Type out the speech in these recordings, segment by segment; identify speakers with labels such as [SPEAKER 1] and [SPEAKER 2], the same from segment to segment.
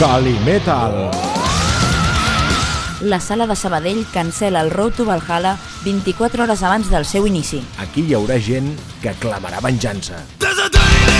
[SPEAKER 1] Calimetal.
[SPEAKER 2] La sala de Sabadell cancela el Road to Valhalla 24 hores abans del seu inici.
[SPEAKER 1] Aquí hi haurà gent que clamarà venjança.
[SPEAKER 3] There's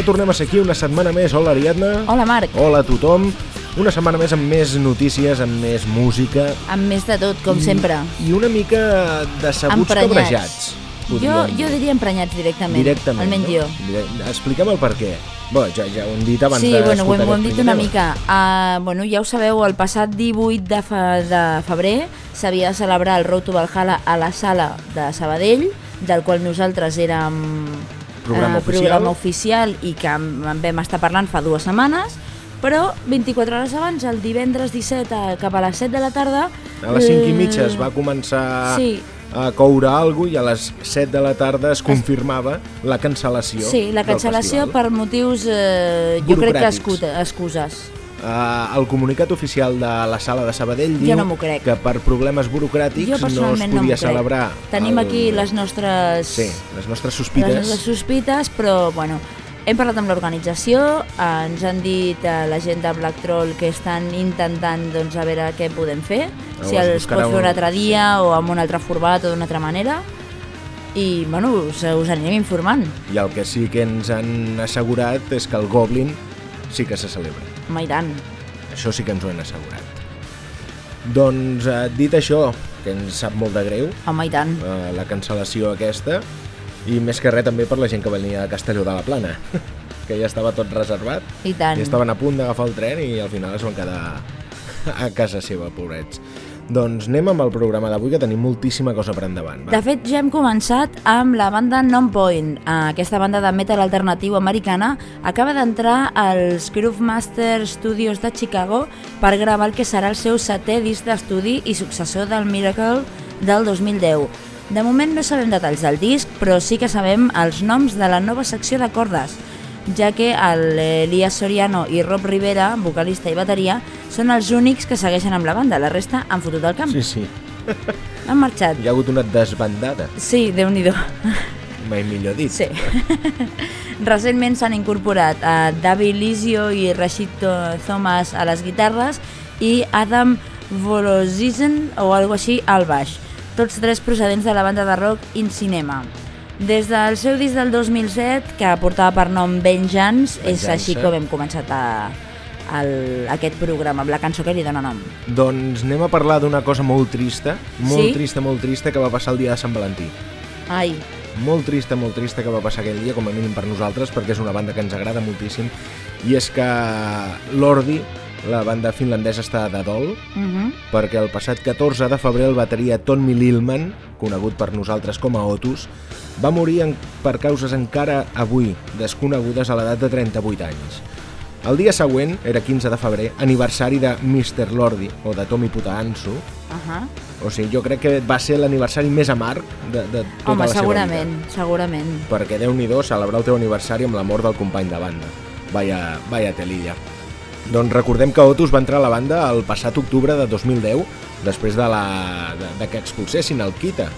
[SPEAKER 1] ja tornem a ser aquí una setmana més. Hola, Ariadna.
[SPEAKER 2] Hola Marc,
[SPEAKER 1] Hola a tothom. Una setmana més amb més notícies, amb més música
[SPEAKER 2] amb més de tot, com
[SPEAKER 1] i,
[SPEAKER 2] sempre.
[SPEAKER 1] I una mica decebuts cabrejats.
[SPEAKER 2] Jo, jo
[SPEAKER 1] dir.
[SPEAKER 2] diria emprenyats directament.
[SPEAKER 1] Directament,
[SPEAKER 2] Almenys
[SPEAKER 1] no?
[SPEAKER 2] jo.
[SPEAKER 1] Explica'm el per què. Bé, ja, ja ho hem dit abans
[SPEAKER 2] Sí, bueno, ho hem, ho hem dit una mica. Uh, bueno, ja ho sabeu, el passat 18 de, fe, de febrer s'havia de celebrar el Road to Valhalla a la sala de Sabadell, del qual nosaltres érem
[SPEAKER 1] Programa
[SPEAKER 2] eh,
[SPEAKER 1] oficial.
[SPEAKER 2] programa oficial i que en vam estar parlant fa dues setmanes, però 24 hores abans, el divendres 17 a, cap a les 7 de la tarda...
[SPEAKER 1] A les 5 i
[SPEAKER 2] eh,
[SPEAKER 1] mitja es va començar
[SPEAKER 2] Sí.
[SPEAKER 1] a coure alguna i a les 7 de la tarda es confirmava la cancel·lació
[SPEAKER 2] Sí, la cancel·lació per motius, eh, jo crec que
[SPEAKER 1] Burocràtics. Uh, el comunicat oficial de la sala de Sabadell
[SPEAKER 2] Jo
[SPEAKER 1] diu
[SPEAKER 2] no crec.
[SPEAKER 1] que per problemes burocràtics no es
[SPEAKER 2] no,
[SPEAKER 1] podia
[SPEAKER 2] crec.
[SPEAKER 1] celebrar
[SPEAKER 2] Tenim
[SPEAKER 1] el-
[SPEAKER 2] aquí les nostres...
[SPEAKER 1] Sí, les nostres
[SPEAKER 2] les
[SPEAKER 1] sospites
[SPEAKER 2] nostres sospites, però bueno, hem parlat amb l'organització, eh, ens han dit a la gent de Black Troll que estan intentant doncs, a veure què podem fer, si
[SPEAKER 1] Llavors
[SPEAKER 2] els pot fer un altre dia o amb un altre format o d'una altra manera i bueno, us, us anirem informant.
[SPEAKER 1] i el que sí que ens han assegurat és que el Goblin sí que se celebra.
[SPEAKER 2] Home, i tant.
[SPEAKER 1] Això sí que ens ho han assegurat. Doncs, eh, dit això, que ens sap molt de greu,
[SPEAKER 2] Home, i tant.
[SPEAKER 1] eh, la cancel·lació aquesta, i més que res també per la gent que venia a Castelló de la Plana, que ja estava tot reservat,
[SPEAKER 2] I tant.
[SPEAKER 1] i estaven a punt d'agafar el tren i al final es van quedar a casa seva, pobrets. Doncs anem amb el programa d'avui, que tenim moltíssima cosa per endavant. Va.
[SPEAKER 2] De fet, ja hem començat amb la banda Non-Point. Eh, Aquesta banda de metal alternatiu americana acaba d'entrar als Groove Master Studios de Chicago per gravar el que serà el seu setè disc d'estudi i successor del Miracle del 2010. De moment no sabem detalls del disc, però sí que sabem els noms de la nova secció de cordes, ja que el Elias Soriano i Rob Rivera, vocalista i bateria, són els únics que segueixen amb la banda. La resta han fotut el camp.
[SPEAKER 1] Sí, sí.
[SPEAKER 2] Han marxat.
[SPEAKER 1] Hi ha hagut una desbandada.
[SPEAKER 2] Sí, déu nhi
[SPEAKER 1] mai millor dit.
[SPEAKER 2] Sí. Recentment s'han incorporat a David Lizio i Rashid Thomas a les guitarres i Adam Volozizin o algo així al baix, tots tres procedents de la banda de rock In Cinema. Des del seu disc del 2007, que portava per nom Vengeance, és
[SPEAKER 1] Vengeance.
[SPEAKER 2] així com hem començat a, el, aquest programa, amb la cançó que li dona nom.
[SPEAKER 1] Doncs anem a parlar d'una cosa molt trista, molt
[SPEAKER 2] Sí?
[SPEAKER 1] trista, molt trista, que va passar el dia de Sant Valentí.
[SPEAKER 2] Ai,
[SPEAKER 1] Molt trista, molt trista que va passar aquell dia, com a mínim per nosaltres, perquè és una banda que ens agrada moltíssim, i és que l'Ordi, la banda finlandesa, està de dol,
[SPEAKER 2] uh -huh.
[SPEAKER 1] perquè el passat 14 de febrer el bateria Tommy Lillman, conegut per nosaltres com a Otus, va morir en, per causes encara avui desconegudes a l'edat de 38 anys. El dia següent, era 15 de febrer, aniversari de Mr. Lordi, o de Tommy Putaansu,
[SPEAKER 2] uh -huh.
[SPEAKER 1] o sigui, jo crec que va ser l'aniversari més amarg de, de tota
[SPEAKER 2] home,
[SPEAKER 1] la seva
[SPEAKER 2] segurament,
[SPEAKER 1] vida.
[SPEAKER 2] segurament.
[SPEAKER 1] Perquè Déu-n'hi-do celebrar el teu aniversari amb la mort del company de banda. Vaya, vaya telilla. Doncs recordem que Otus va entrar a la banda el passat octubre de 2010, després de, la, de, de que expulsessin el Kita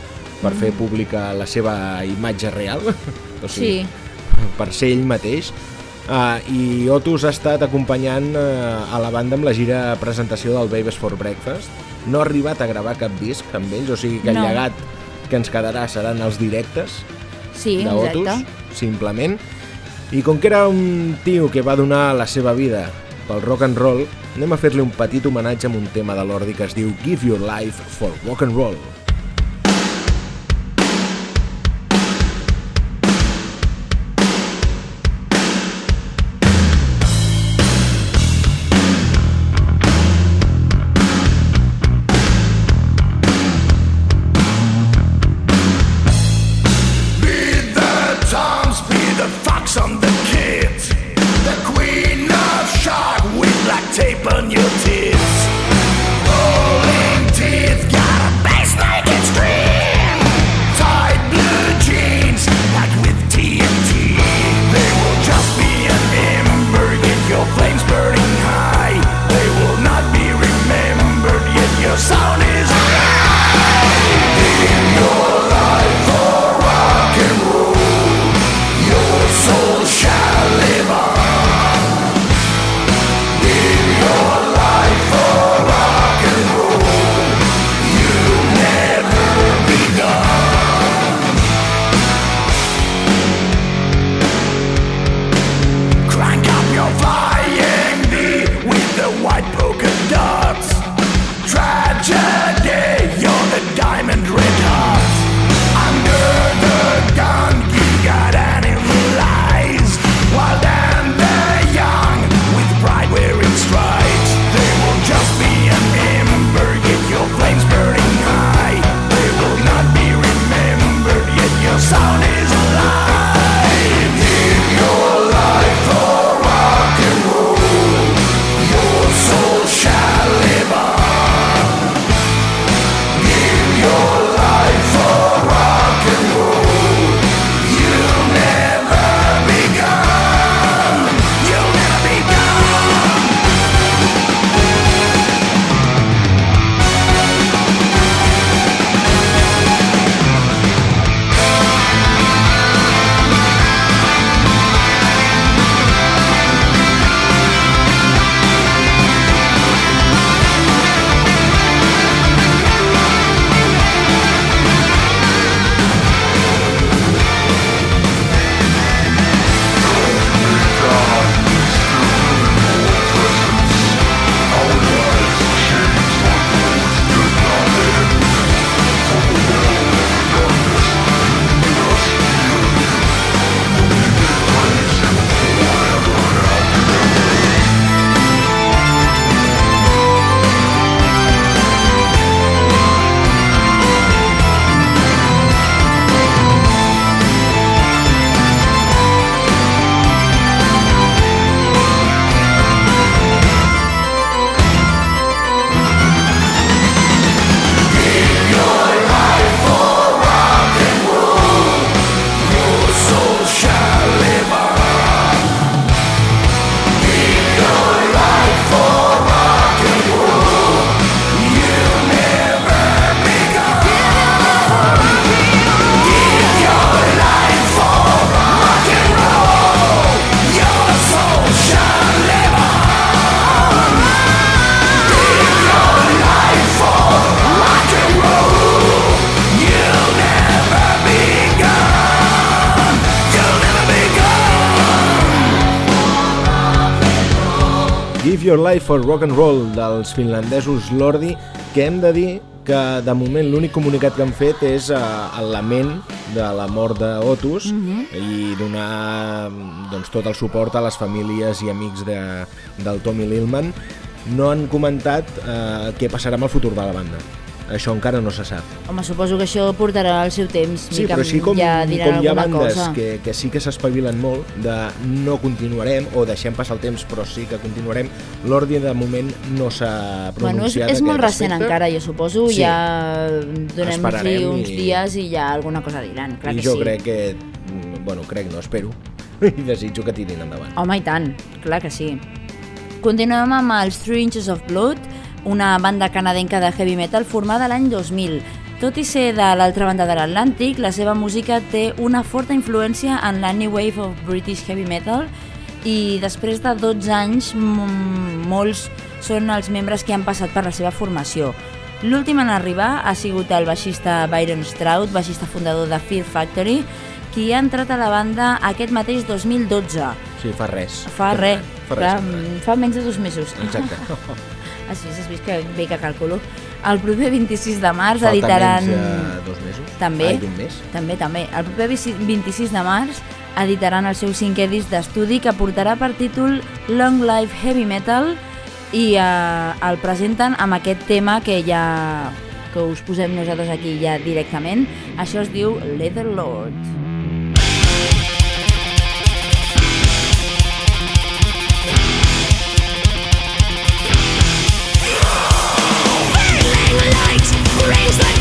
[SPEAKER 1] per fer pública la seva imatge real, o sigui,
[SPEAKER 2] Sí,
[SPEAKER 1] per ser ell mateix. Uh, I Otus ha estat acompanyant uh, a la banda amb la gira presentació del Babies for Breakfast. No ha arribat a gravar cap disc amb ells, o sigui que el
[SPEAKER 2] No.
[SPEAKER 1] llegat que ens quedarà seran els directes
[SPEAKER 2] sí,
[SPEAKER 1] d'Otus, simplement. I com que era un tio que va donar la seva vida pel rock and roll, anem a fer-li un petit homenatge amb un tema de l'Ordi que es diu Give Your Life for Rock and Roll.
[SPEAKER 3] Your
[SPEAKER 1] Life for Rock and Roll dels finlandesos Lordi, que hem de dir que de moment l'únic comunicat que han fet és eh, el lament de la mort d'Otus i donar doncs, tot el suport a les famílies i amics de, del Tommy Lillman. No han comentat eh, què passarà amb el futur de la banda. Això encara no se sap.
[SPEAKER 2] Home, suposo que això portarà el seu temps.
[SPEAKER 1] Sí,
[SPEAKER 2] mica
[SPEAKER 1] però així com,
[SPEAKER 2] ja
[SPEAKER 1] com hi ha bandes
[SPEAKER 2] cosa.
[SPEAKER 1] que, que sí que s'espavilen molt de no continuarem o deixem passar el temps però sí que continuarem, l'Ordi de moment no s'ha
[SPEAKER 2] Bueno, és,
[SPEAKER 1] pronunciat
[SPEAKER 2] és molt recent
[SPEAKER 1] aspecte.
[SPEAKER 2] encara, jo suposo.
[SPEAKER 1] Sí.
[SPEAKER 2] Ja
[SPEAKER 1] Esperarem
[SPEAKER 2] uns
[SPEAKER 1] i-
[SPEAKER 2] dies i ja alguna cosa diran. Clar
[SPEAKER 1] I
[SPEAKER 2] que
[SPEAKER 1] jo
[SPEAKER 2] sí.
[SPEAKER 1] crec que, bueno, crec, no, espero, i desitjo que tirin endavant.
[SPEAKER 2] Home, i tant, clar que sí. Continuem amb els Three Inches of Blood, una banda canadenca de heavy metal formada l'any 2000. Tot i ser de l'altra banda de l'Atlàntic, la seva música té una forta influència en la New Wave of British Heavy Metal i després de 12 anys molts són els membres que han passat per la seva formació. L'últim en arribar ha sigut el baixista Byron Stroud, baixista fundador de Fear Factory, qui ha entrat a la banda aquest mateix 2012.
[SPEAKER 1] Sí, fa res.
[SPEAKER 2] Fa res,
[SPEAKER 1] Fa
[SPEAKER 2] clar,
[SPEAKER 1] res. fa res.
[SPEAKER 2] fa menys de dos mesos.
[SPEAKER 1] Exacte.
[SPEAKER 2] Has vist, has vist que bé que calculo. El proper 26 de març
[SPEAKER 1] Falta
[SPEAKER 2] editaran...
[SPEAKER 1] menys de dos mesos?
[SPEAKER 2] També.
[SPEAKER 1] Ai, d'un mes?
[SPEAKER 2] També, també. El proper 26 de març editaran el seu cinquè disc d'estudi que portarà per títol Long Life Heavy Metal i eh, el presenten amb aquest tema que ja que us posem nosaltres aquí ja directament. Això es diu Leather Lord. raise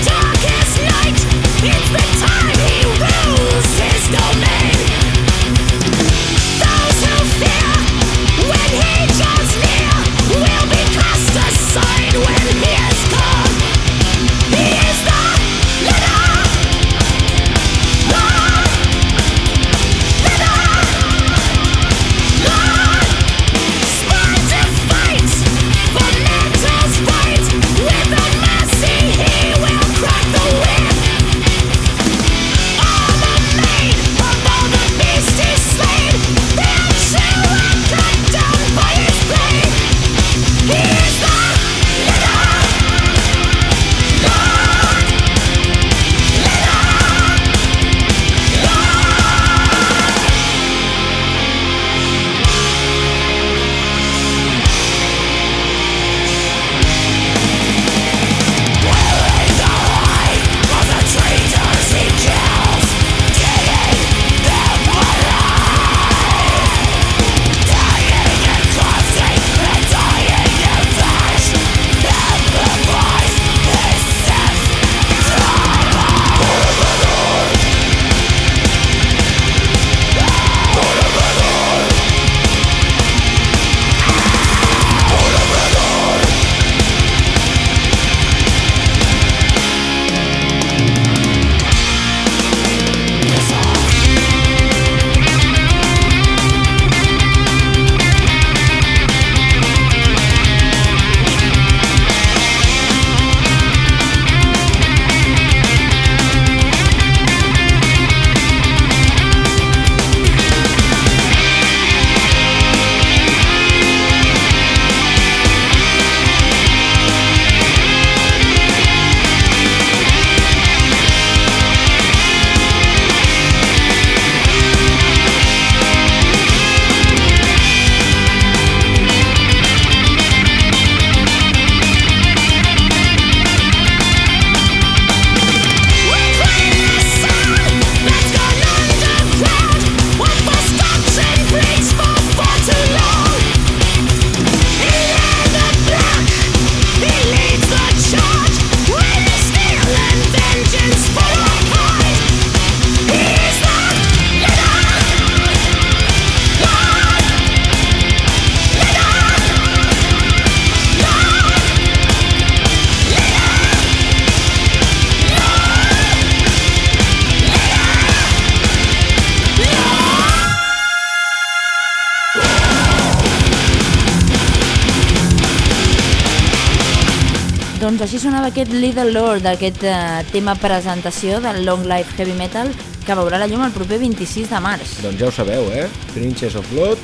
[SPEAKER 2] aquest Little Lord, aquest eh, tema presentació del Long Life Heavy Metal que veurà la llum el proper 26 de març.
[SPEAKER 1] Doncs ja ho sabeu, eh? Inches of Blood,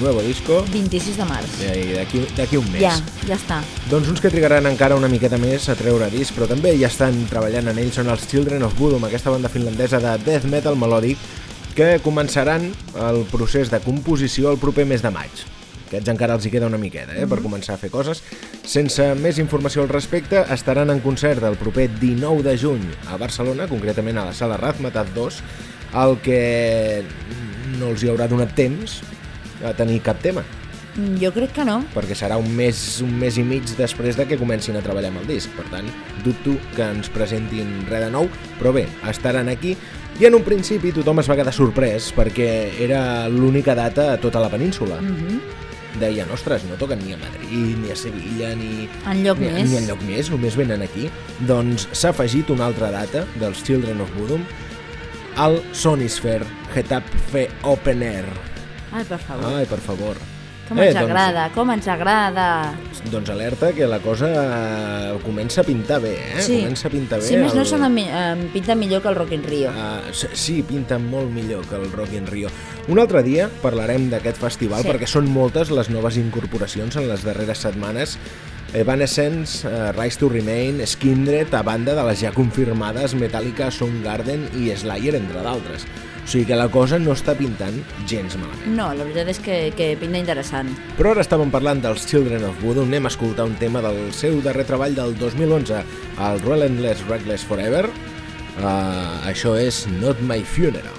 [SPEAKER 1] nuevo disco,
[SPEAKER 2] 26 de març.
[SPEAKER 1] i d'aquí un mes.
[SPEAKER 2] Ja, ja està.
[SPEAKER 1] Doncs uns que trigaran encara una miqueta més a treure disc, però també ja estan treballant en ell, són els Children of Bodom, aquesta banda finlandesa de death metal melòdic, que començaran el procés de composició el proper mes de maig. Aquests encara els hi queda una miqueta, eh, per començar a fer coses. Sense més informació al respecte, estaran en concert el proper 19 de juny a Barcelona, concretament a la sala Razmetat 2, el que no els hi haurà donat temps a tenir cap tema
[SPEAKER 2] Mm, Jo crec que no.
[SPEAKER 1] perquè serà un mes, un mes i mig després de que comencin a treballar amb el disc. Per tant, dubto que ens presentin res de nou, però bé, estaran aquí. I en un principi tothom es va quedar sorprès perquè era l'única data a tota la península. Mm -hmm. Deien, ostres, no toquen ni a Madrid, ni a Sevilla, ni...
[SPEAKER 2] Enlloc
[SPEAKER 1] ni,
[SPEAKER 2] més.
[SPEAKER 1] Ni enlloc més, només venen aquí. Doncs s'ha afegit una altra data dels Children of Bodom al Sonisphere Getafe Open Air.
[SPEAKER 2] Ai, per favor.
[SPEAKER 1] Ai, per favor.
[SPEAKER 2] Com ens
[SPEAKER 1] doncs-
[SPEAKER 2] agrada, com ens agrada.
[SPEAKER 1] Doncs alerta que la cosa eh, comença a pintar bé, eh?
[SPEAKER 2] Sí.
[SPEAKER 1] Comença a pintar bé.
[SPEAKER 2] Si més no,
[SPEAKER 1] el-
[SPEAKER 2] sona, mi- eh, pinta millor que el Rock in Rio.
[SPEAKER 1] Uh, sí, pinta molt millor que el Rock in Rio. Un altre dia parlarem d'aquest festival
[SPEAKER 2] Sí.
[SPEAKER 1] perquè són moltes les noves incorporacions en les darreres setmanes. Evanescence, uh, Rise to Remain, Skindred, a banda de les ja confirmades Metallica, Soundgarden i Slayer, entre d'altres. O sigui que la cosa no està pintant gens malament.
[SPEAKER 2] No, la veritat és que, que pinta interessant.
[SPEAKER 1] Però ara estàvem parlant dels Children of Voodoo, anem a escoltar un tema del seu darrer treball del 2011, el Relentless Reckless Forever. Uh, això és Not My Funeral.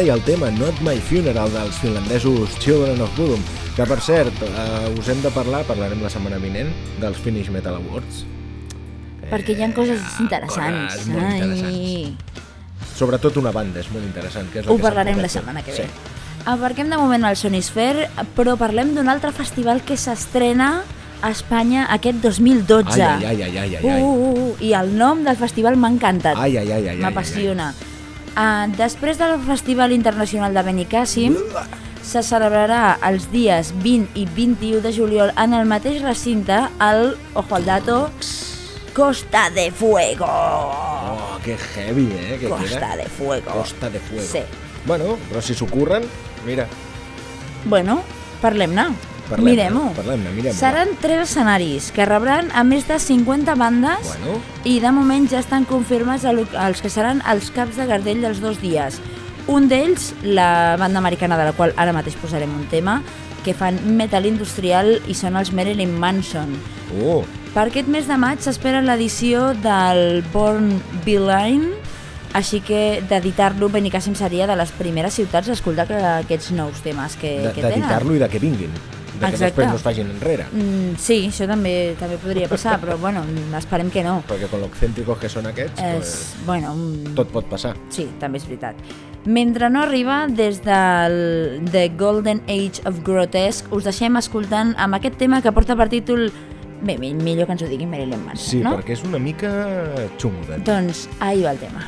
[SPEAKER 1] Deia el tema Not My Funeral dels finlandesos Children of Bodom, que per cert, eh, us hem de parlar, parlarem la setmana vinent, dels Finnish Metal Awards.
[SPEAKER 2] Perquè hi ha coses
[SPEAKER 1] Ah,
[SPEAKER 2] interessants.
[SPEAKER 1] coses molt
[SPEAKER 2] Ai.
[SPEAKER 1] Sobretot una banda és molt interessant. Que és el
[SPEAKER 2] Ho
[SPEAKER 1] que
[SPEAKER 2] parlarem la setmana que ve.
[SPEAKER 1] Sí.
[SPEAKER 2] Aparquem de moment al Sonisphere, però parlem d'un altre festival que s'estrena a Espanya aquest 2012.
[SPEAKER 1] Ai, ai, ai, ai, ai, ai, ai.
[SPEAKER 2] Uh, uh, uh, I el nom del festival m'ha encantat.
[SPEAKER 1] Ai, ai, ai, ai, ai,
[SPEAKER 2] M'apassiona. Uh, després del Festival Internacional de Benicàssim, se celebrarà els dies 20 i 21 de juliol en el mateix recinte el, ojo al dato, Costa de Fuego.
[SPEAKER 1] Oh, que heavy, eh? Que
[SPEAKER 2] Costa
[SPEAKER 1] queda.
[SPEAKER 2] de Fuego.
[SPEAKER 1] Costa de Fuego.
[SPEAKER 2] Sí.
[SPEAKER 1] Bueno, però si s'ho curren, mira,
[SPEAKER 2] Bueno, parlem-ne.
[SPEAKER 1] Parlem-ne,
[SPEAKER 2] Mirem-ho.
[SPEAKER 1] parlem-ne, mirem-ho.
[SPEAKER 2] Seran tres escenaris que rebran a més de 50 bandes
[SPEAKER 1] Bueno.
[SPEAKER 2] i de moment ja estan confirmats el- els que seran els caps de Gardell dels dos dies. Un d'ells, la banda americana de la qual ara mateix posarem un tema, que fan metal industrial i són els Marilyn Manson.
[SPEAKER 1] Oh,
[SPEAKER 2] Per aquest mes de maig s'espera l'edició del Born Beeline, així que d'editar-lo Benicàssim seria de les primeres ciutats a escoltar que aquests nous temes que,
[SPEAKER 1] de-
[SPEAKER 2] que tenen.
[SPEAKER 1] d'editar-lo i de que vinguin. De que
[SPEAKER 2] Exacte.
[SPEAKER 1] després no es facin enrere.
[SPEAKER 2] Mm, sí, això també també podria passar, però bueno, esperem que no.
[SPEAKER 1] Perquè con lo excèntricos que són aquests,
[SPEAKER 2] És,
[SPEAKER 1] pues,
[SPEAKER 2] bueno, mm,
[SPEAKER 1] tot pot passar.
[SPEAKER 2] sí, també és veritat. Mentre no arriba, des del The Golden Age of Grotesque, us deixem escoltant amb aquest tema que porta per títol... Bé, mi- millor que ens ho digui Marilyn Manson,
[SPEAKER 1] Sí,
[SPEAKER 2] no?
[SPEAKER 1] perquè és una mica xungo.
[SPEAKER 2] Doncs ahí va el tema.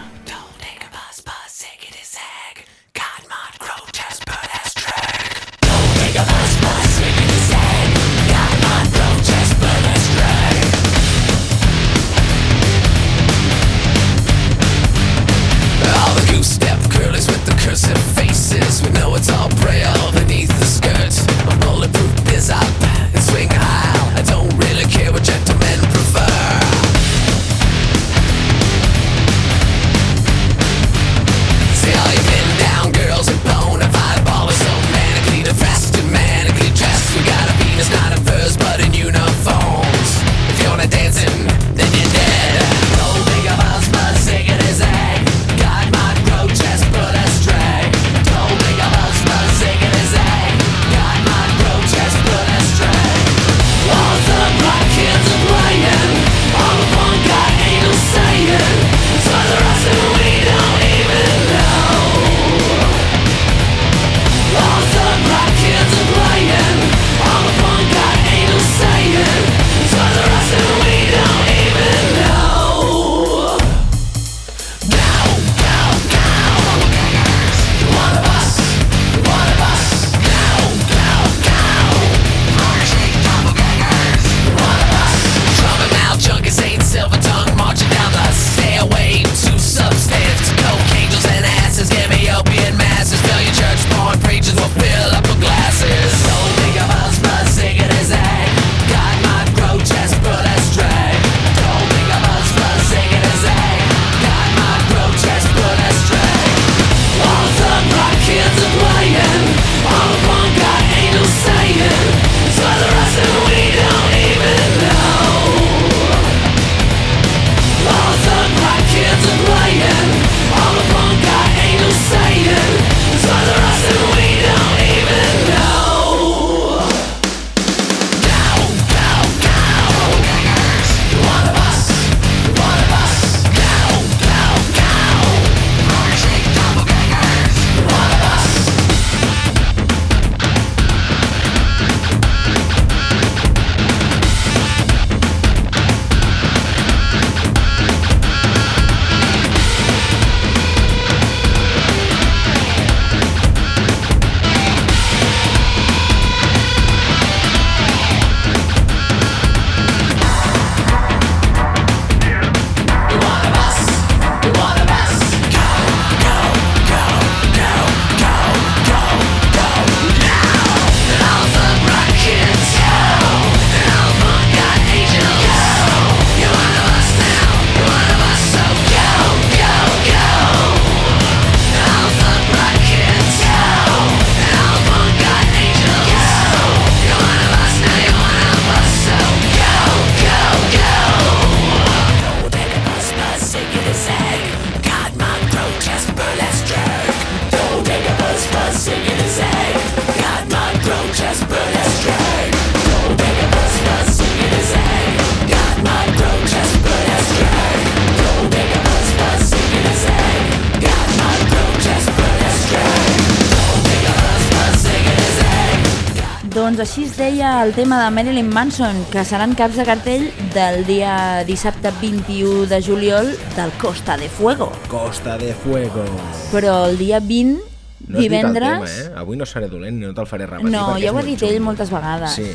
[SPEAKER 2] Doncs així es deia el tema de Marilyn Manson, que seran caps de cartell del dia dissabte 21 de juliol del Costa de Fuego.
[SPEAKER 1] Costa de Fuego.
[SPEAKER 2] Però el dia 20,
[SPEAKER 1] No has dit el
[SPEAKER 2] divendres...
[SPEAKER 1] tema, eh? Avui no seré dolent ni no te'l faré repetir.
[SPEAKER 2] No, ja ho ha dit ell moltes vegades.
[SPEAKER 1] Sí,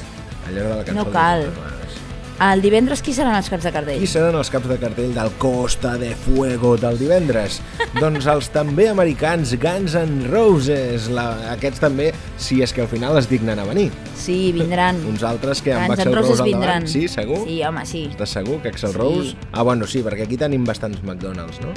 [SPEAKER 1] allò de la cançó.
[SPEAKER 2] No cal.
[SPEAKER 1] vegades.
[SPEAKER 2] El divendres qui seran els caps de cartell?
[SPEAKER 1] Qui seran els caps de cartell del Costa de Fuego del divendres? doncs els també americans Guns N' Roses. La, aquests també, si és que al final es dignen a venir.
[SPEAKER 2] Sí, vindran.
[SPEAKER 1] Uns altres que amb
[SPEAKER 2] Guns
[SPEAKER 1] Axel
[SPEAKER 2] Roses
[SPEAKER 1] Rose al
[SPEAKER 2] vindran.
[SPEAKER 1] davant. Sí, segur?
[SPEAKER 2] Sí, home, sí.
[SPEAKER 1] Estàs segur que Axel
[SPEAKER 2] Sí.
[SPEAKER 1] Rose... Ah, bueno, sí, perquè aquí tenim bastants McDonald's, no?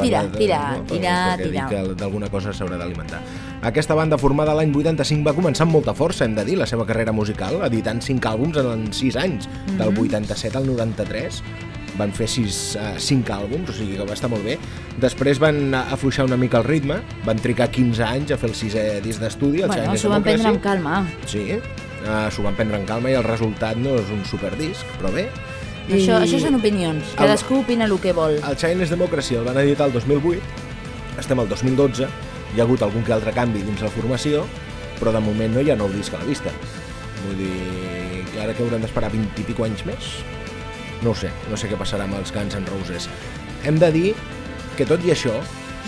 [SPEAKER 2] Tira, tira,
[SPEAKER 1] per-
[SPEAKER 2] tira, tira.
[SPEAKER 1] d'alguna cosa s'haurà d'alimentar. Aquesta banda formada l'any 85 va començar amb molta força, hem de dir, la seva carrera musical, editant 5 àlbums en 6 anys, del
[SPEAKER 2] Mhm.
[SPEAKER 1] 87 al 93 van fer 6, uh, 5 àlbums, o sigui que va estar molt bé. Després van afluixar una mica el ritme, van trigar 15 anys a fer el sisè disc d'estudi, el
[SPEAKER 2] Bueno,
[SPEAKER 1] Chinese
[SPEAKER 2] s'ho van prendre amb calma.
[SPEAKER 1] Sí, uh, s'ho van prendre en calma i el resultat no és un superdisc, però bé.
[SPEAKER 2] Això, això són opinions. Cadascú opina el que vol.
[SPEAKER 1] El Chinese Democracy el van editar el 2008, estem al 2012, hi ha hagut algun que altre canvi dins la formació, però de moment no hi ha nou disc a la vista. Vull dir, que ara que haurem d'esperar 20 i pico anys més? No sé, no sé què passarà amb els Guns N' Roses. Hem de dir que tot i això,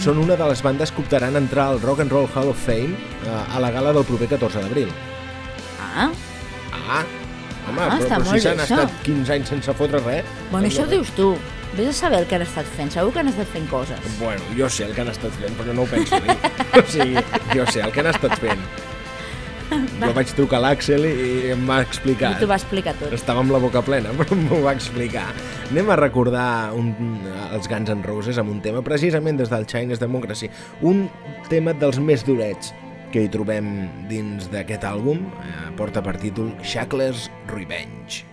[SPEAKER 1] són una de les bandes que optaran a entrar al Rock and Roll Hall of Fame eh, a la gala del proper 14 d'abril.
[SPEAKER 2] Ah,
[SPEAKER 1] Ah, home,
[SPEAKER 2] Ah,
[SPEAKER 1] però, però si s'han estat 15 anys sense fotre res...
[SPEAKER 2] bueno,
[SPEAKER 1] doncs
[SPEAKER 2] això ho dius tu. Vés a saber el que han estat fent. Segur que han estat fent coses.
[SPEAKER 1] Bueno, jo sé el que han estat fent, però no ho penso dir. o sigui, jo sé el que han estat fent. Jo vaig trucar a l'Àxel i em va explicar.
[SPEAKER 2] I t'ho va explicar tot.
[SPEAKER 1] Estava amb la boca plena, però m'ho va explicar. Anem a recordar un, els Guns N' Roses amb un tema, precisament des del Chinese Democracy. Un tema dels més durets que hi trobem dins d'aquest àlbum. Eh, porta per títol Shackler's Revenge.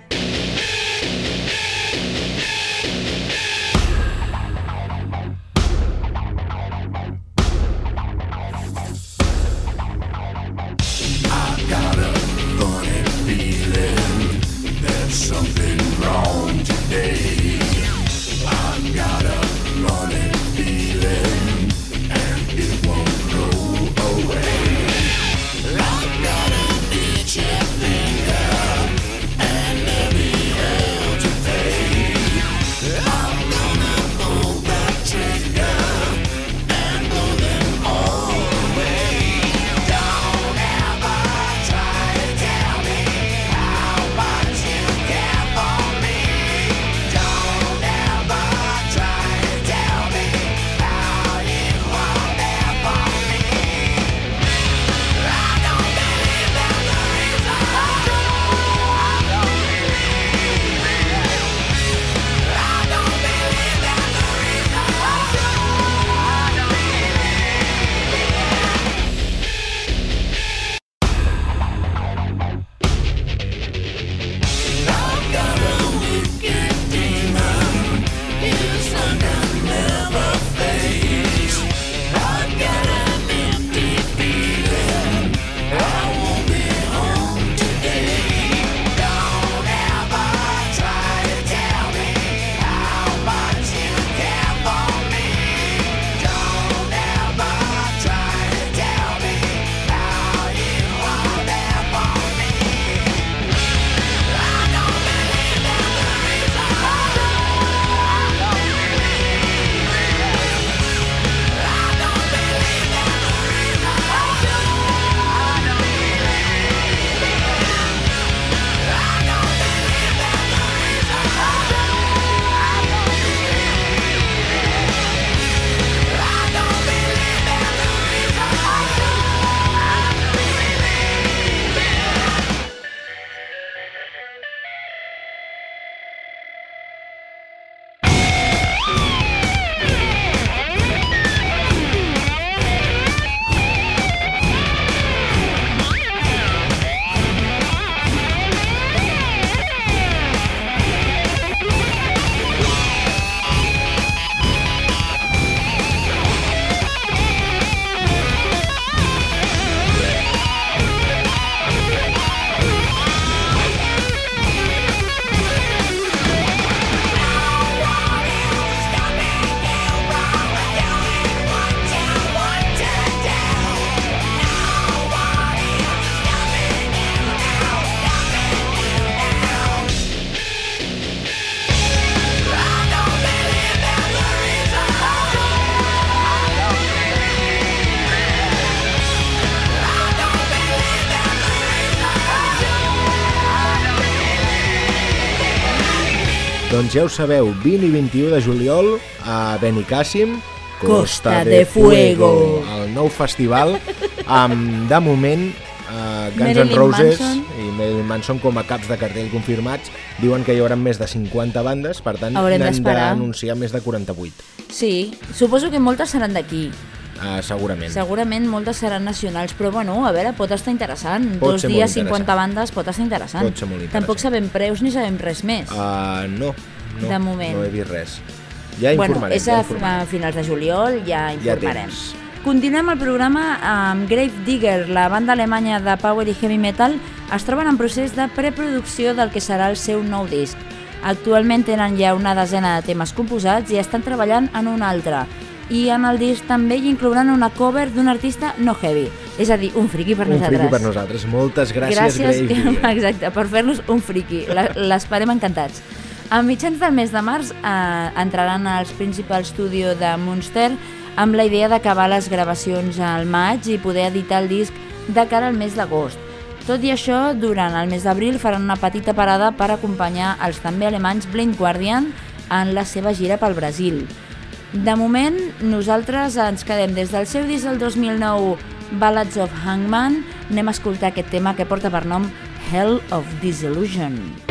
[SPEAKER 1] Doncs ja ho sabeu, 20 i 21 de juliol a Benicàssim,
[SPEAKER 2] Costa de Fuego.
[SPEAKER 1] el nou festival amb, de moment, uh, Guns N' Roses
[SPEAKER 2] Manson.
[SPEAKER 1] i Marilyn Manson com a caps de cartell confirmats. Diuen que hi haurà més de 50 bandes, per tant
[SPEAKER 2] Haurem
[SPEAKER 1] n'han d'anunciar més de 48,
[SPEAKER 2] Sí, suposo que moltes seran d'aquí.
[SPEAKER 1] uh, segurament.
[SPEAKER 2] Segurament moltes seran nacionals, però bueno, a veure, pot estar interessant.
[SPEAKER 1] Pot
[SPEAKER 2] Dos dies,
[SPEAKER 1] interessant.
[SPEAKER 2] 50 bandes, pot estar interessant.
[SPEAKER 1] Pot ser molt interessant.
[SPEAKER 2] Tampoc sabem preus ni sabem res més.
[SPEAKER 1] Uh, no, no,
[SPEAKER 2] De moment.
[SPEAKER 1] no he vist res. Ja
[SPEAKER 2] bueno, és
[SPEAKER 1] ja
[SPEAKER 2] a,
[SPEAKER 1] informarem.
[SPEAKER 2] a finals de juliol, ja informarem.
[SPEAKER 1] temps.
[SPEAKER 2] Continuem el programa amb Grave Digger, la banda alemanya de power i heavy metal, es troben en procés de preproducció del que serà el seu nou disc. Actualment tenen ja una desena de temes composats i estan treballant en un altre. I en el disc també hi inclouran una cover d'un artista no heavy, és a dir, un friki per
[SPEAKER 1] Un
[SPEAKER 2] nosaltres.
[SPEAKER 1] friki per nosaltres. Moltes gràcies,
[SPEAKER 2] Gràcies,
[SPEAKER 1] Grave Digger.
[SPEAKER 2] exacte, per fer-nos un friki. L'esperem encantats. A mitjans del mes de març eh, entraran als Principal Studio de Munster amb la idea d'acabar les gravacions al maig i poder editar el disc de cara al mes d'agost. Tot i això, durant el mes d'abril faran una petita parada per acompanyar els també alemanys Blind Guardian en la seva gira pel Brasil. De moment, nosaltres ens quedem des del seu disc del 2009 Ballads of Hangman, anem a escoltar aquest tema que porta per nom Hell of Disillusion.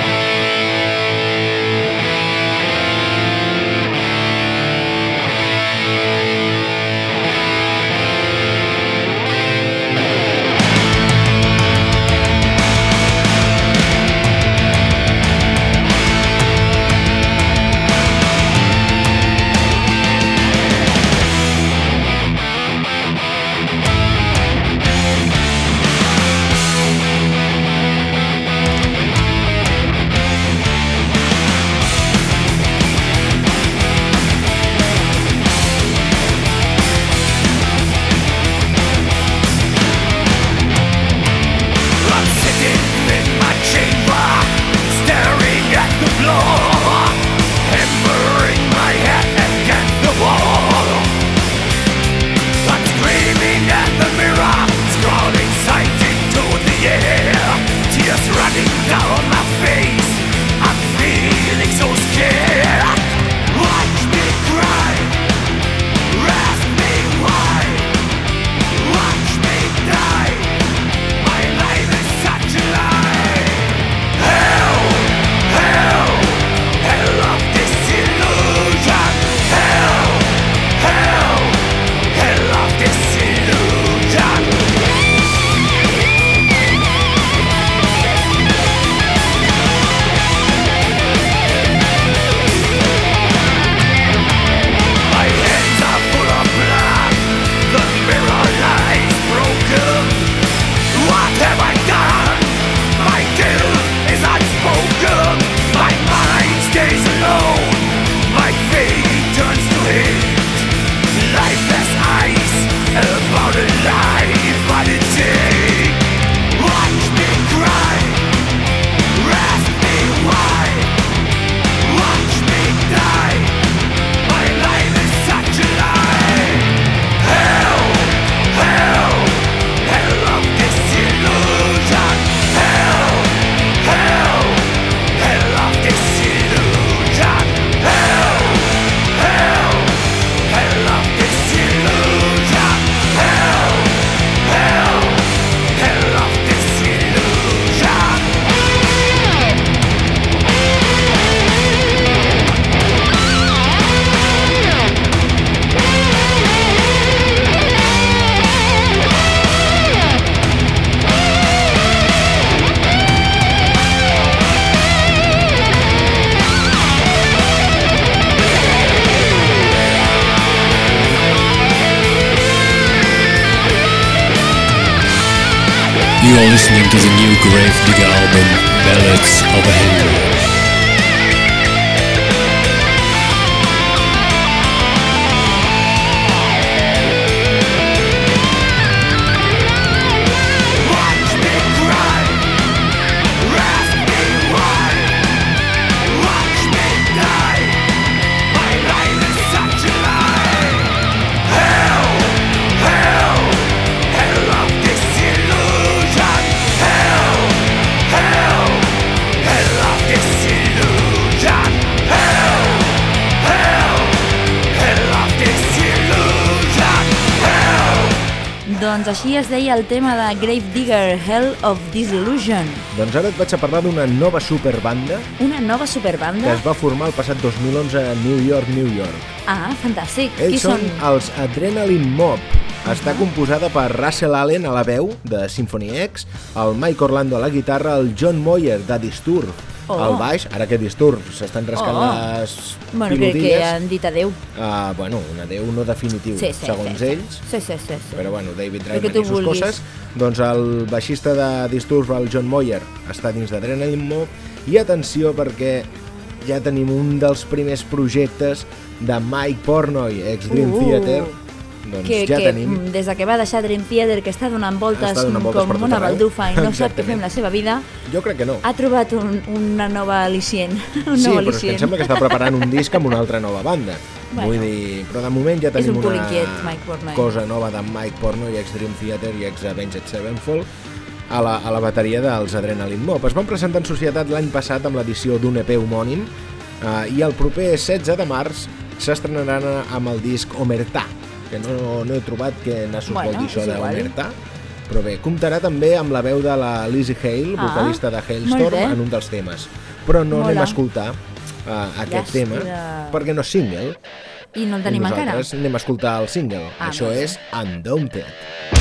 [SPEAKER 3] Are
[SPEAKER 4] listening to the new Grave Digger album, Ballads of a Hangman.
[SPEAKER 2] Així es deia el tema de Grave Digger, Hell of Disillusion.
[SPEAKER 1] Doncs ara et vaig a parlar d'una nova superbanda
[SPEAKER 2] Una nova
[SPEAKER 1] que
[SPEAKER 2] superbanda.
[SPEAKER 1] es va formar el passat 2011 a New York, New York.
[SPEAKER 2] Ah, fantàstic. Qui
[SPEAKER 1] Ells són
[SPEAKER 2] són?
[SPEAKER 1] els Adrenaline Mob. Està composada per Russell Allen a la veu, de Symphony X, el Mike Orlando a la guitarra, el John Moyer, de Disturb,
[SPEAKER 2] Oh.
[SPEAKER 1] al baix, ara que Disturb s'estan rascant
[SPEAKER 2] Oh.
[SPEAKER 1] les
[SPEAKER 2] Bueno, crec que
[SPEAKER 1] pilotilles.
[SPEAKER 2] han dit adeu.
[SPEAKER 1] Uh, bueno, un adeu no definitiu,
[SPEAKER 2] Sí, sí,
[SPEAKER 1] segons
[SPEAKER 2] sí,
[SPEAKER 1] ells.
[SPEAKER 2] Sí, sí, sí. sí.
[SPEAKER 1] Però bueno, David Drayman i sus coses. Doncs el baixista de Disturbs, el John Moyer, està dins d'Adrenaline Mob. I atenció perquè ja tenim un dels primers projectes de Mike Pornoy, ex-Dream
[SPEAKER 2] Uh.
[SPEAKER 1] Theater. Doncs
[SPEAKER 2] que,
[SPEAKER 1] ja
[SPEAKER 2] que
[SPEAKER 1] tenim...
[SPEAKER 2] mm, des de que va deixar Dream Theater, que està donant voltes,
[SPEAKER 1] Està donant voltes
[SPEAKER 2] com una
[SPEAKER 1] arreu.
[SPEAKER 2] baldufa i no sap què fer amb la seva vida,
[SPEAKER 1] Jo crec que no.
[SPEAKER 2] ha trobat un, una nova al·licient. Un
[SPEAKER 1] Sí,
[SPEAKER 2] nou
[SPEAKER 1] però és que em sembla que està preparant un disc amb una altra nova banda.
[SPEAKER 2] Bueno.
[SPEAKER 1] Vull dir, però de moment ja tenim
[SPEAKER 2] un
[SPEAKER 1] una
[SPEAKER 2] inquiet, Mike Portnoy.
[SPEAKER 1] cosa nova de Mike Portnoy, ex-Dream Theater i ex-Avenged Sevenfold, a la, a la bateria dels Adrenaline Mob. Es van presentar en societat l'any passat amb l'edició d'un EP homònim eh, i el proper 16 de març s'estrenaran amb el disc Omertà, que no, no he trobat que Nassos
[SPEAKER 2] Bueno,
[SPEAKER 1] vol dir això d'Omertà, però bé, comptarà també amb la veu de la Lizzie Hale,
[SPEAKER 2] Ah,
[SPEAKER 1] vocalista de
[SPEAKER 2] molt
[SPEAKER 1] Hailstorm, en un dels temes. Però no
[SPEAKER 2] Mola.
[SPEAKER 1] anem a escoltar uh, aquest
[SPEAKER 2] Llàstima.
[SPEAKER 1] tema, perquè no és single.
[SPEAKER 2] I no el
[SPEAKER 1] I
[SPEAKER 2] tenim encara.
[SPEAKER 1] nosaltres anem a escoltar el single.
[SPEAKER 2] Ah,
[SPEAKER 1] Això
[SPEAKER 2] doncs sí.
[SPEAKER 1] és Undaunted.
[SPEAKER 3] Undaunted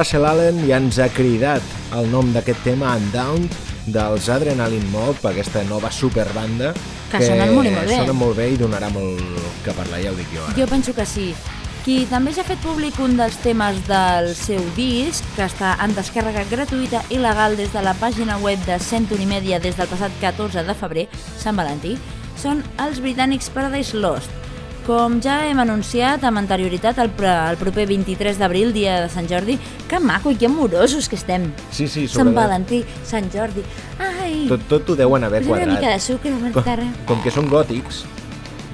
[SPEAKER 1] Russell Allen ja ens ha cridat el nom d'aquest tema Undown dels Adrenaline Mob, aquesta nova superbanda
[SPEAKER 4] Que sonen molt i molt bé.
[SPEAKER 1] Sonen molt bé i donarà molt que parlar, ja ho dic jo ara.
[SPEAKER 4] Jo penso que sí. Qui també ja ha fet públic un dels temes del seu disc, que està en descàrrega gratuïta i legal des de la pàgina web de Century Media des del passat 14 de febrer, Sant Valentí, són els britànics Paradise Lost. Com ja hem anunciat amb anterioritat el, el proper 23 d'abril, dia de Sant Jordi, que maco i que amorosos que estem.
[SPEAKER 1] Sí, sí,
[SPEAKER 4] Sant
[SPEAKER 1] sobretot-
[SPEAKER 4] Valentí, Sant Jordi... Ai,
[SPEAKER 1] Tot, tot ho deuen haver
[SPEAKER 4] Posa'm una
[SPEAKER 1] quadrat.
[SPEAKER 4] mica de sucre,
[SPEAKER 1] com, com que són gòtics,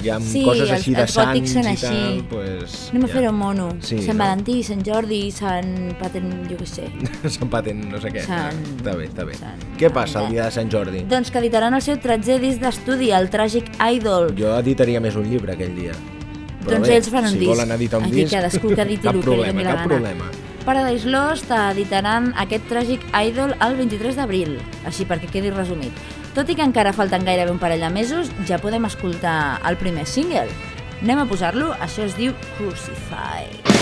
[SPEAKER 1] i amb
[SPEAKER 4] Sí,
[SPEAKER 1] coses
[SPEAKER 4] els-
[SPEAKER 1] així de
[SPEAKER 4] els gòtics
[SPEAKER 1] sants
[SPEAKER 4] són
[SPEAKER 1] i
[SPEAKER 4] així.
[SPEAKER 1] tal, pues,
[SPEAKER 4] Anem a
[SPEAKER 1] ja.
[SPEAKER 4] fer-ho mono.
[SPEAKER 1] Sí,
[SPEAKER 4] Sant
[SPEAKER 1] no?
[SPEAKER 4] Valentí, Sant Jordi, Sant Patent, jo què sé.
[SPEAKER 1] Sant Patent, no sé què.
[SPEAKER 4] Sant-
[SPEAKER 1] Està bé, està bé.
[SPEAKER 4] Sant-
[SPEAKER 1] Què passa el dia de Sant Jordi?
[SPEAKER 4] Doncs que editaran el seu 13è disc d'estudi, el Tragic Idol.
[SPEAKER 1] Jo editaria més un llibre aquell dia. Però
[SPEAKER 4] doncs
[SPEAKER 1] bé,
[SPEAKER 4] ells fan un
[SPEAKER 1] si
[SPEAKER 4] disc.
[SPEAKER 1] volen editar un
[SPEAKER 4] Aquí
[SPEAKER 1] disc,
[SPEAKER 4] cadascú que editi
[SPEAKER 1] cap
[SPEAKER 4] el que li
[SPEAKER 1] problema,
[SPEAKER 4] doni la
[SPEAKER 1] cap problema.
[SPEAKER 4] Paradise Lost editaran aquest Tragic Idol el 23 d'abril, així perquè quedi resumit. Tot i que encara falten gairebé un parell de mesos, ja podem escoltar el primer single. Anem a posar-lo, això es diu Crucify. Doncs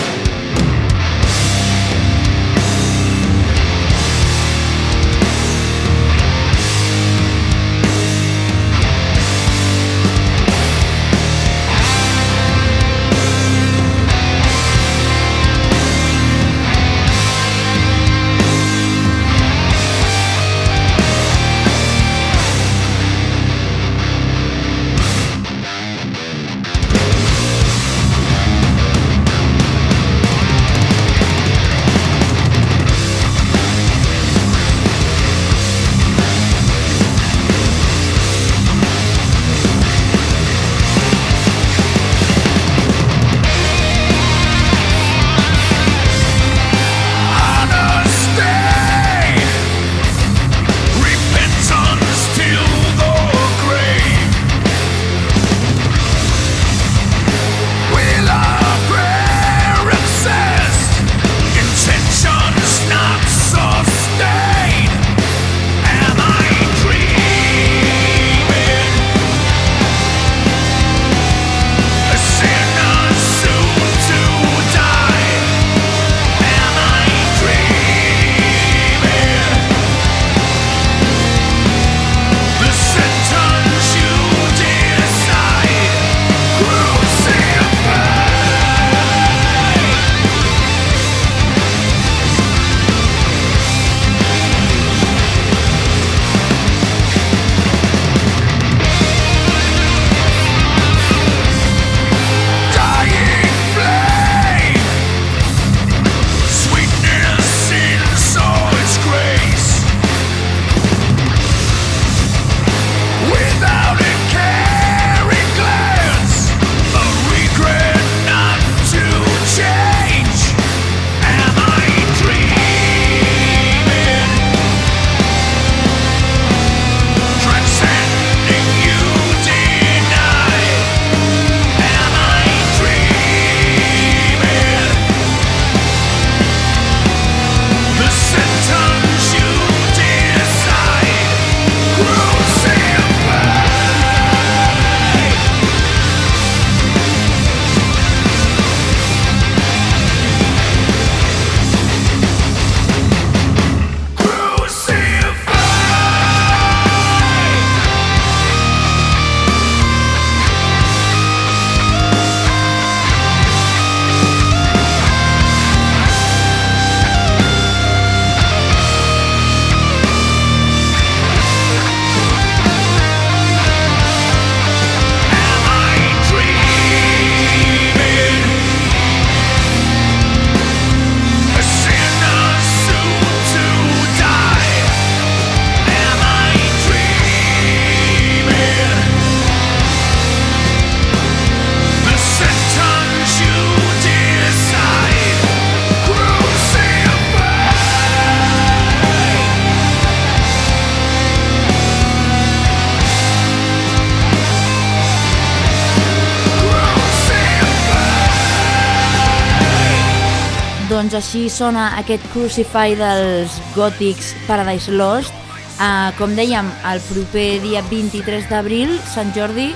[SPEAKER 4] així sona aquest Crucify dels Gòtics Paradise Lost. Uh, com dèiem, el proper dia 23 d'abril, Sant Jordi,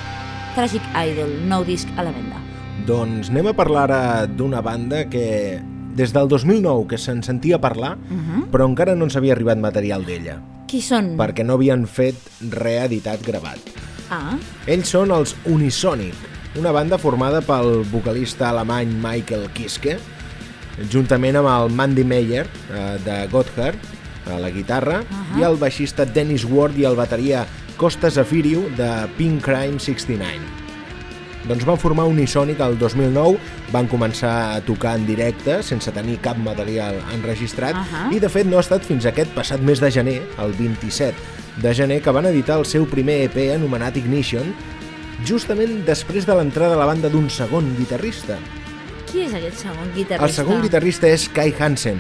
[SPEAKER 4] Tragic Idol, nou disc a la venda.
[SPEAKER 1] Doncs anem a parlar ara d'una banda que des del 2009 que se'n sentia parlar, però encara no ens havia arribat material d'ella,
[SPEAKER 2] Qui són?
[SPEAKER 1] perquè no havien fet reeditat gravat.
[SPEAKER 2] Ah,
[SPEAKER 1] Ells són els Unisonic, una banda formada pel vocalista alemany Michael Kiske, juntament amb el Mandy Meyer eh, de Gotthard a la guitarra i el baixista Dennis Ward i el bateria Costa Zafirio de Pink Crime 69. Doncs van formar Unisonic el 2009, van començar a tocar en directe sense tenir cap material enregistrat
[SPEAKER 2] Ahà.
[SPEAKER 1] i de fet no ha estat fins aquest passat mes de gener, el 27 de gener, que van editar el seu primer EP anomenat Ignition, justament després de l'entrada a la banda d'un segon guitarrista.
[SPEAKER 2] Qui és aquest segon guitarrista?
[SPEAKER 1] El segon guitarrista és Kai Hansen.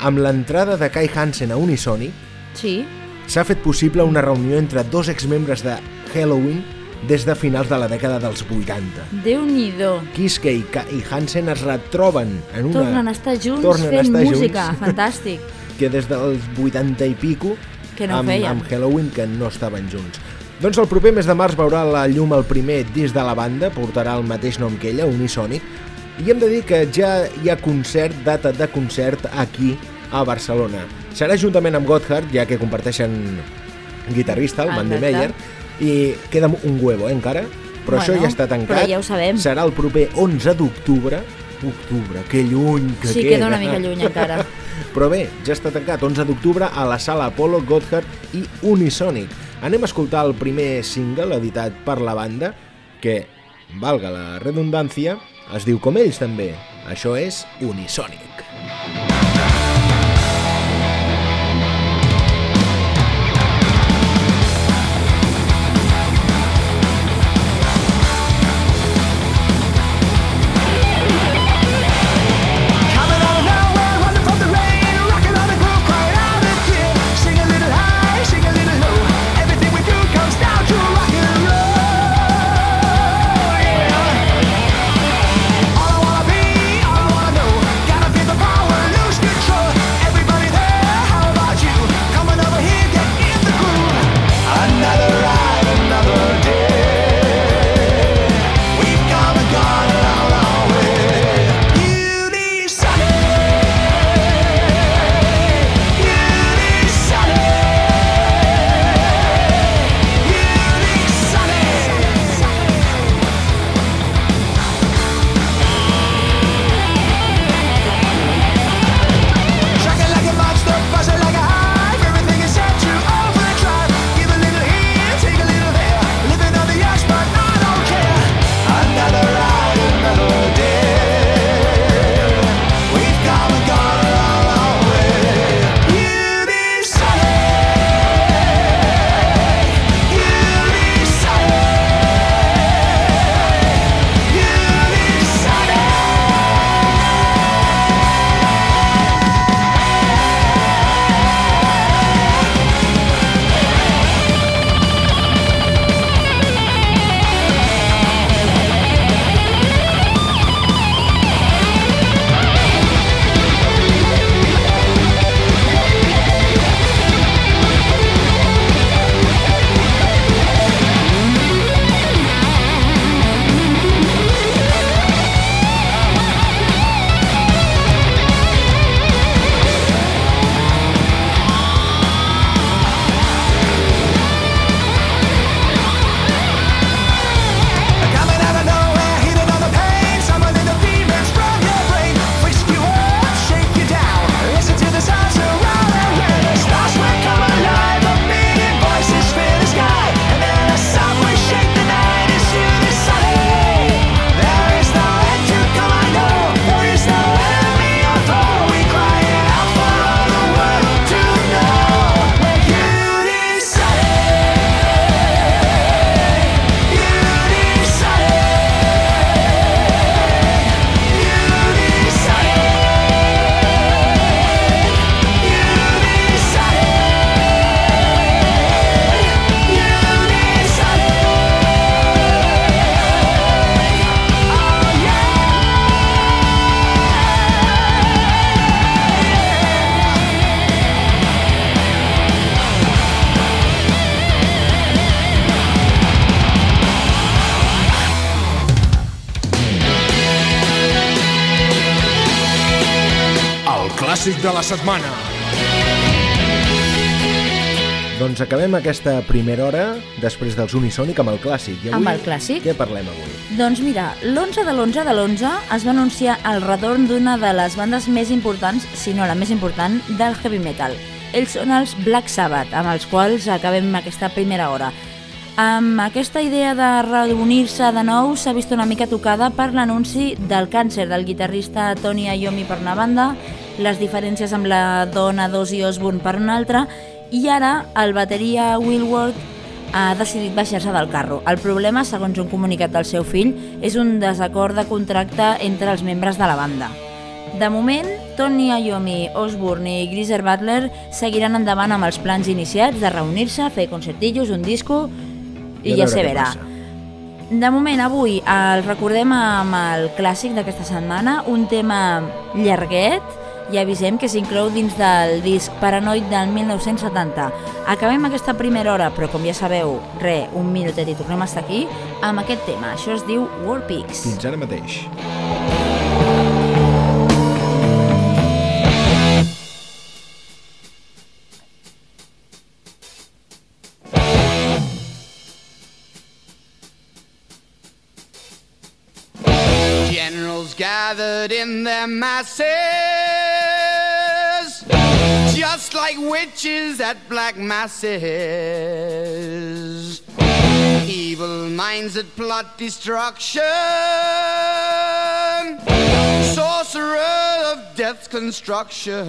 [SPEAKER 1] Amb l'entrada de Kai Hansen a Unisonic,
[SPEAKER 2] Sí.
[SPEAKER 1] s'ha fet possible una reunió entre dos exmembres de Halloween des de finals de la dècada dels 80.
[SPEAKER 2] Déu-n'hi-do.
[SPEAKER 1] Kiske i, Ka i Hansen es retroben en una...
[SPEAKER 2] Tornen a estar junts
[SPEAKER 1] Tornen
[SPEAKER 2] fent
[SPEAKER 1] estar
[SPEAKER 2] música.
[SPEAKER 1] junts.
[SPEAKER 2] Fantàstic.
[SPEAKER 1] que des dels 80 i pico
[SPEAKER 2] Que no
[SPEAKER 1] amb,
[SPEAKER 2] feien.
[SPEAKER 1] amb Halloween que no estaven junts. Doncs el proper mes de març veurà la llum el primer disc de la banda, portarà el mateix nom que ella, Unisonic, i hem de dir que ja hi ha concert, data de concert aquí a Barcelona. Serà juntament amb Gotthard, ja que comparteixen guitarrista, el Mandy. Meyer, i queda un huevo, eh, encara, però
[SPEAKER 2] Bueno,
[SPEAKER 1] això ja està tancat.
[SPEAKER 2] però ja ho sabem.
[SPEAKER 1] Serà el proper 11 d'octubre. Octubre, que lluny que
[SPEAKER 2] Sí,
[SPEAKER 1] queda.
[SPEAKER 2] queda una mica lluny encara.
[SPEAKER 1] Però bé, ja està tancat 11 d'octubre a la sala Apollo, Gotthard i Unisonic. Anem a escoltar el primer single editat per la banda, que, valga la redundància, es diu com ells també. Això és Unisonic.
[SPEAKER 3] Coming
[SPEAKER 5] la setmana.
[SPEAKER 1] Doncs acabem aquesta primera hora després dels Unisonic amb el clàssic. I avui,
[SPEAKER 2] Amb el clàssic?
[SPEAKER 1] Què parlem avui?
[SPEAKER 2] Doncs mira, l'11 de l'11 de l'11 es va anunciar el retorn d'una de les bandes més importants, si no la més important, del heavy metal. Ells són els Black Sabbath, amb els quals acabem aquesta primera hora. Amb aquesta idea de reunir-se de nou s'ha vist una mica tocada per l'anunci del càncer del guitarrista Tony Iommi per una banda, les diferències amb la dona d'Ozzy Osbourne per una altra, i ara el bateria Will Ward ha decidit baixar-se del carro. El problema, segons un comunicat del seu fill, és un desacord de contracte entre els membres de la banda. De moment, Tony Iommi, Osbourne i Greaser Butler seguiran endavant amb els plans iniciats de reunir-se, fer concertillos, un disco i, ja se verà. De moment, avui el recordem amb el clàssic d'aquesta setmana, un tema llarguet, i avisem que s'inclou dins del disc Paranoid del 1970. Acabem aquesta primera hora, però com ja sabeu, re, un minutet i tornem a estar aquí, amb aquest tema. Això es diu War Pigs.
[SPEAKER 1] Fins ara mateix.
[SPEAKER 6] Generals gathered in their masses, just like witches at black masses. Evil minds that plot destruction, sorcerer of death's construction.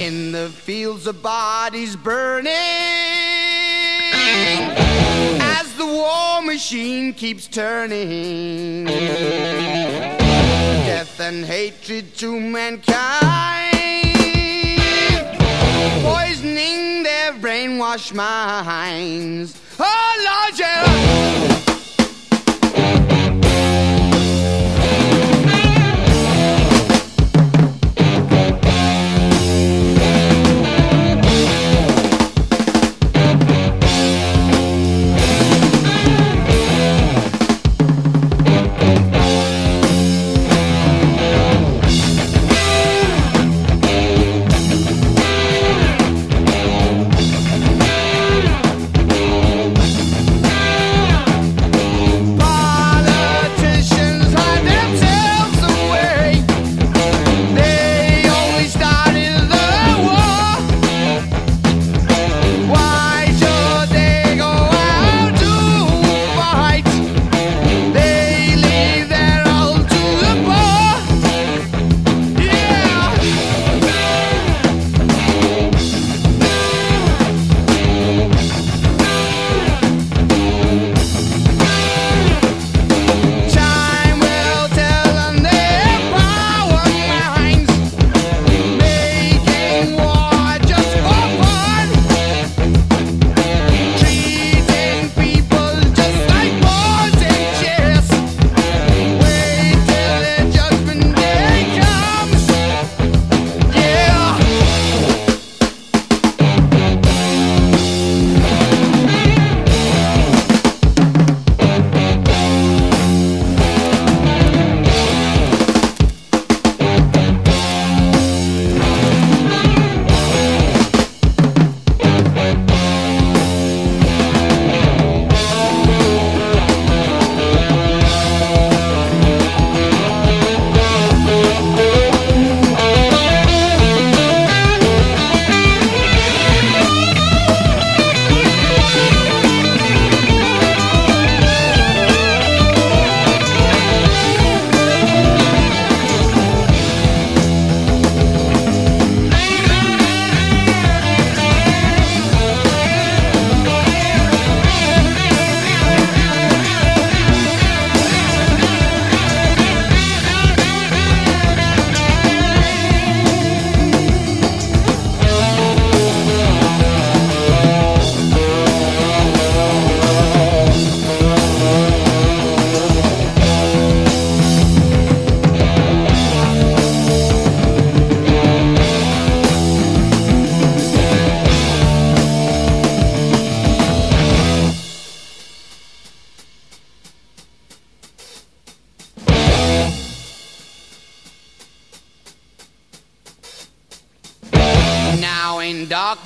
[SPEAKER 6] In the fields of bodies burning as the war machine keeps turning. Death and hatred to mankind, poisoning their brainwashed minds. Oh Lord, yeah.